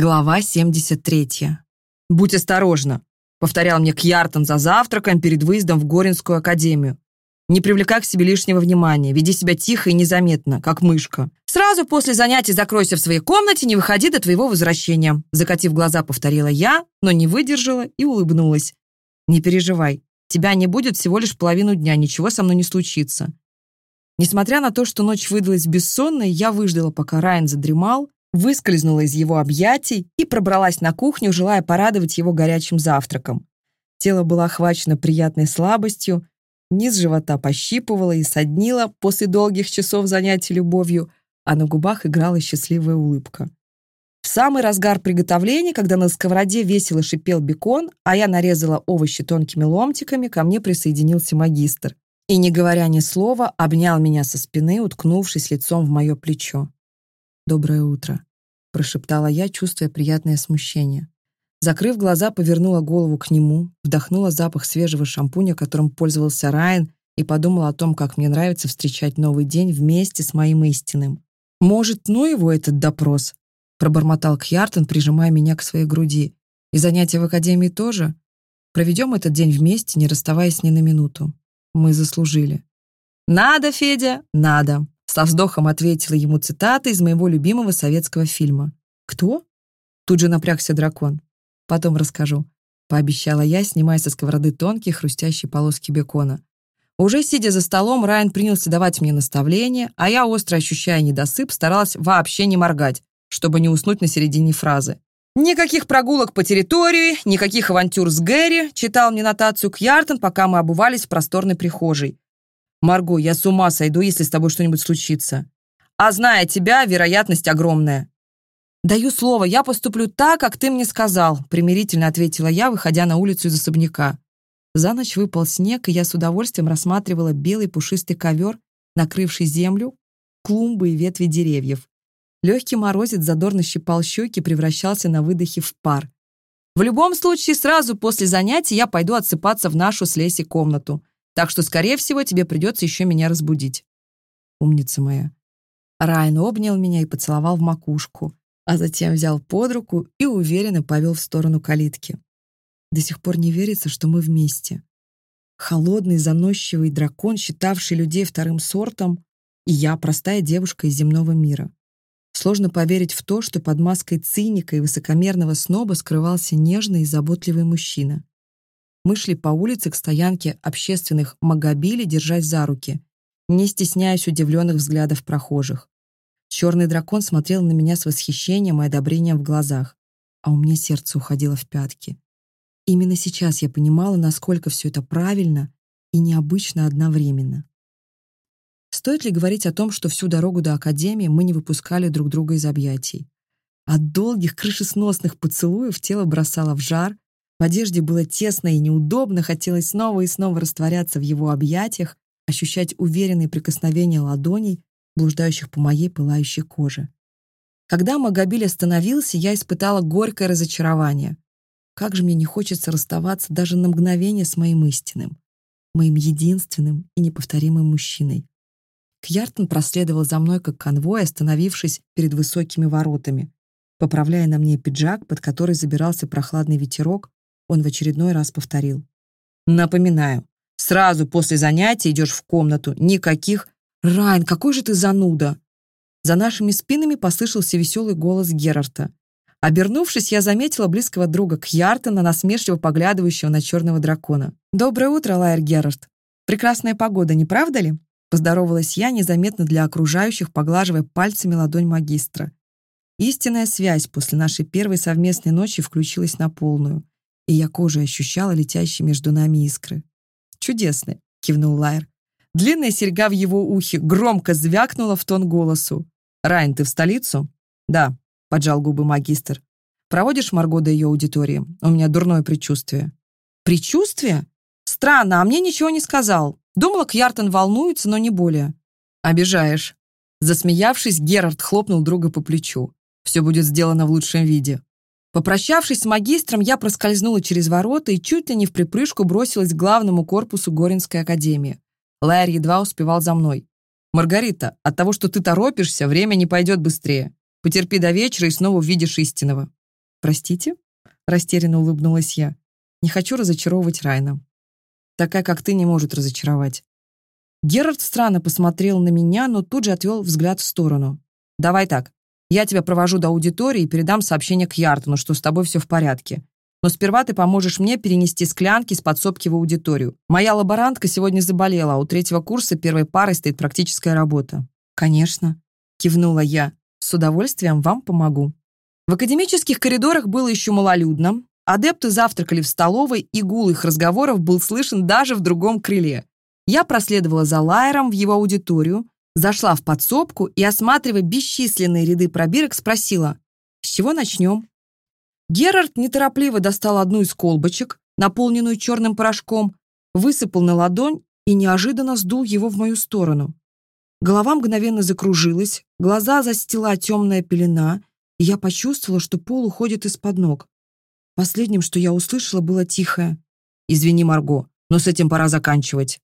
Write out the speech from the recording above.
Глава 73. «Будь осторожна», — повторял мне Кьяртон за завтраком перед выездом в Горинскую академию. «Не привлекай к себе лишнего внимания, веди себя тихо и незаметно, как мышка. Сразу после занятий закройся в своей комнате, не выходи до твоего возвращения», — закатив глаза, повторила я, но не выдержала и улыбнулась. «Не переживай, тебя не будет всего лишь половину дня, ничего со мной не случится». Несмотря на то, что ночь выдалась бессонной, я выждала, пока Райан задремал, выскользнула из его объятий и пробралась на кухню, желая порадовать его горячим завтраком. Тело было охвачено приятной слабостью, низ живота пощипывало и соднило после долгих часов занятий любовью, а на губах играла счастливая улыбка. В самый разгар приготовления, когда на сковороде весело шипел бекон, а я нарезала овощи тонкими ломтиками, ко мне присоединился магистр. И, не говоря ни слова, обнял меня со спины, уткнувшись лицом в мое плечо. «Доброе утро», прошептала я, чувствуя приятное смущение. Закрыв глаза, повернула голову к нему, вдохнула запах свежего шампуня, которым пользовался Райан, и подумала о том, как мне нравится встречать новый день вместе с моим истинным. «Может, ну его этот допрос?» — пробормотал Кьяртон, прижимая меня к своей груди. «И занятия в академии тоже? Проведем этот день вместе, не расставаясь ни на минуту. Мы заслужили». «Надо, Федя, надо!» Со вздохом ответила ему цитата из моего любимого советского фильма. «Кто?» Тут же напрягся дракон. «Потом расскажу», — пообещала я, снимая со сковороды тонкие хрустящие полоски бекона. Уже сидя за столом, Райан принялся давать мне наставления, а я, остро ощущая недосып, старалась вообще не моргать, чтобы не уснуть на середине фразы. «Никаких прогулок по территории, никаких авантюр с Гэри», читал мне нотацию Кьяртон, пока мы обувались в просторной прихожей. Марго, я с ума сойду, если с тобой что-нибудь случится. А зная тебя, вероятность огромная. Даю слово, я поступлю так, как ты мне сказал, примирительно ответила я, выходя на улицу из особняка. За ночь выпал снег, и я с удовольствием рассматривала белый пушистый ковер, накрывший землю, клумбы и ветви деревьев. Легкий морозец задорно щипал щеки, превращался на выдохе в пар. В любом случае, сразу после занятий я пойду отсыпаться в нашу с Лесей комнату. Так что, скорее всего, тебе придется еще меня разбудить. Умница моя. Райан обнял меня и поцеловал в макушку, а затем взял под руку и уверенно повел в сторону калитки. До сих пор не верится, что мы вместе. Холодный, заносчивый дракон, считавший людей вторым сортом, и я, простая девушка из земного мира. Сложно поверить в то, что под маской циника и высокомерного сноба скрывался нежный и заботливый мужчина. Мы шли по улице к стоянке общественных магобилей, держась за руки, не стесняясь удивленных взглядов прохожих. Черный дракон смотрел на меня с восхищением и одобрением в глазах, а у меня сердце уходило в пятки. Именно сейчас я понимала, насколько все это правильно и необычно одновременно. Стоит ли говорить о том, что всю дорогу до Академии мы не выпускали друг друга из объятий? От долгих крышесносных поцелуев тело бросало в жар, в В одежде было тесно и неудобно, хотелось снова и снова растворяться в его объятиях, ощущать уверенные прикосновения ладоней, блуждающих по моей пылающей коже. Когда Магобиль остановился, я испытала горькое разочарование. Как же мне не хочется расставаться даже на мгновение с моим истинным, моим единственным и неповторимым мужчиной. Кьяртон проследовал за мной как конвой, остановившись перед высокими воротами, поправляя на мне пиджак, под который забирался прохладный ветерок, он в очередной раз повторил. «Напоминаю, сразу после занятия идешь в комнату. Никаких... Райн, какой же ты зануда!» За нашими спинами послышался веселый голос Герарта. Обернувшись, я заметила близкого друга Кьяртона, насмешливо поглядывающего на черного дракона. «Доброе утро, Лайер Герард. Прекрасная погода, не правда ли?» Поздоровалась я, незаметно для окружающих, поглаживая пальцами ладонь магистра. Истинная связь после нашей первой совместной ночи включилась на полную и я кожей ощущала летящие между нами искры. «Чудесно!» — кивнул Лайер. Длинная серьга в его ухе громко звякнула в тон голосу. «Райн, ты в столицу?» «Да», — поджал губы магистр. «Проводишь Марго до ее аудитории? У меня дурное предчувствие». «Предчувствие? Странно, а мне ничего не сказал. Думала, Кьяртон волнуется, но не более». «Обижаешь». Засмеявшись, Герард хлопнул друга по плечу. «Все будет сделано в лучшем виде. Попрощавшись с магистром, я проскользнула через ворота и чуть ли не в припрыжку бросилась к главному корпусу Горинской академии. Лайер едва успевал за мной. «Маргарита, от того, что ты торопишься, время не пойдет быстрее. Потерпи до вечера и снова увидишь истинного». Простите? Растерянно улыбнулась я. Не хочу разочаровывать Райна. Такая, как ты, не может разочаровать. Герард странно посмотрел на меня, но тут же отвел взгляд в сторону. «Давай так. Я тебя провожу до аудитории и передам сообщение к Яртону, что с тобой все в порядке. Но сперва ты поможешь мне перенести склянки с подсобки в аудиторию. Моя лаборантка сегодня заболела, а у третьего курса первой пары стоит практическая работа». «Конечно», — кивнула я. «С удовольствием вам помогу». В академических коридорах было еще малолюдно. Адепты завтракали в столовой, и гул их разговоров был слышен даже в другом крыле. Я проследовала за Лайером в его аудиторию, зашла в подсобку и, осматривая бесчисленные ряды пробирок, спросила, «С чего начнем?» Герард неторопливо достал одну из колбочек, наполненную черным порошком, высыпал на ладонь и неожиданно сдул его в мою сторону. Голова мгновенно закружилась, глаза застила темная пелена, и я почувствовала, что пол уходит из-под ног. Последним, что я услышала, было тихое. «Извини, Марго, но с этим пора заканчивать».